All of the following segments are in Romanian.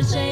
Sunshine.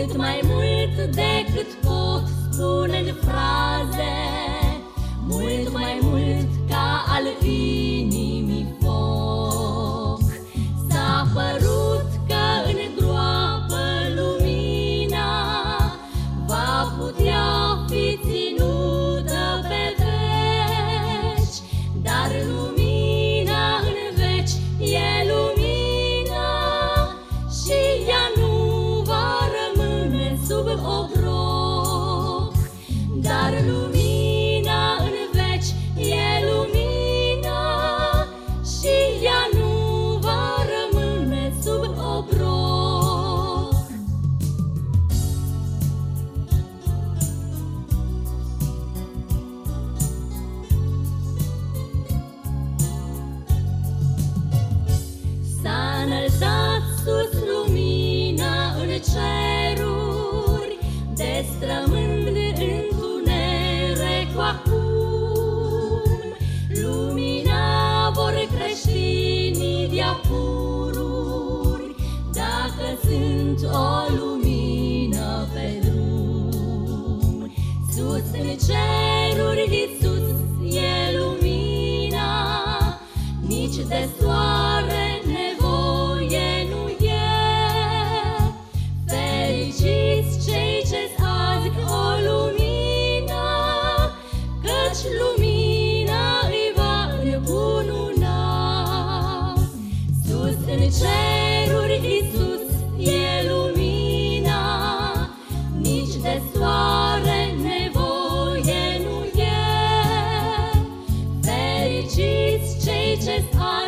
mult mai mult decât poate. all ages on.